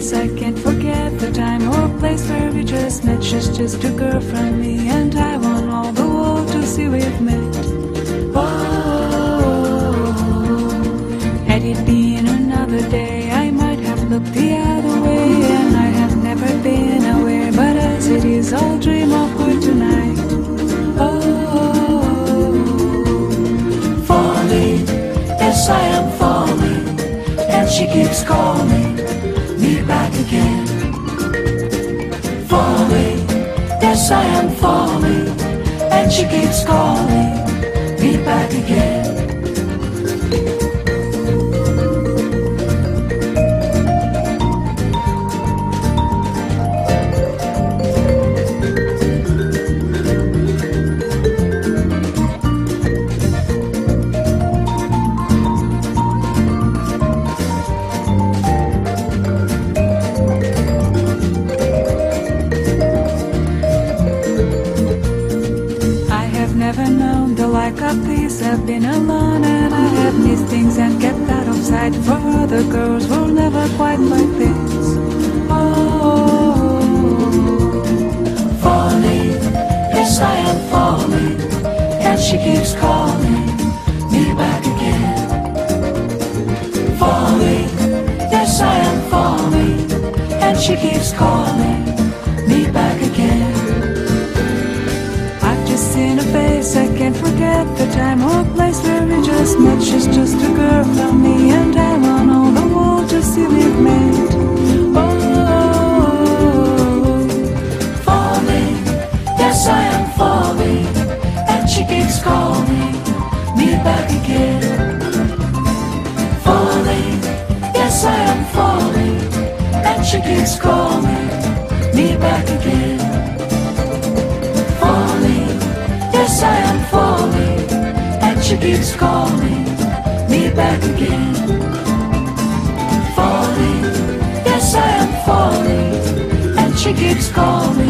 place. I can't forget the time or place where we just met. She's just a girl from me, and I want all the world to see we've met. Oh, had it been another day, I might have looked the other way, and I have never been aware. But as it is, I'll dream of her tonight. Oh, falling, yes, I am falling, and she keeps calling. Yes I am falling, and she keeps calling me back again. Never known the like of this. I've been alone and I have missed things and kept out of sight. For other girls were never quite like this. Oh, falling, yes I am falling, and she keeps calling me back again. Falling, yes I am falling, and she keeps calling can't forget the time or place where we just met. She's just a girl from me, and I want all the world to see we've made. Oh, Falling, yes I am falling, and she keeps calling me back again. Falling, yes I am falling, and she keeps calling me back again. keeps calling me back again. Falling, yes I am falling, and she keeps calling.